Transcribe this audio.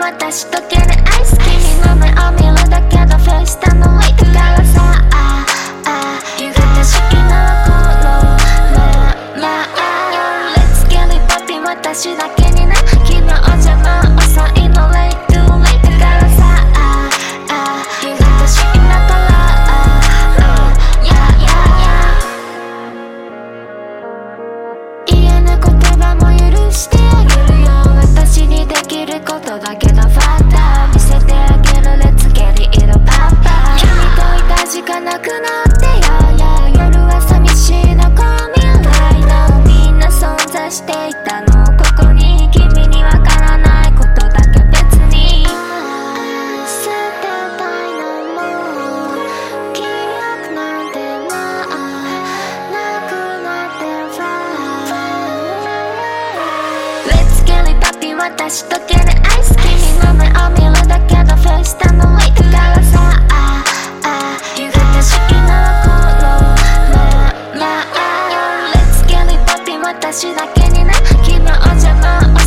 私とけるアイス君の目を見るだけのフェイス頼いてからさああ夕方式の頃まあまあ Let's get it poppin' 私だけにな昨日じゃな遅いの late too late だからさああ夕方式だからああ Yeah yeah yeah. 嫌な言葉も許してあげる。間なくなってやや夜は寂しいのこう未来のみんな存在していたのここに君にわからないことだけ別に捨てたいのも記私だけにな昨日じゃな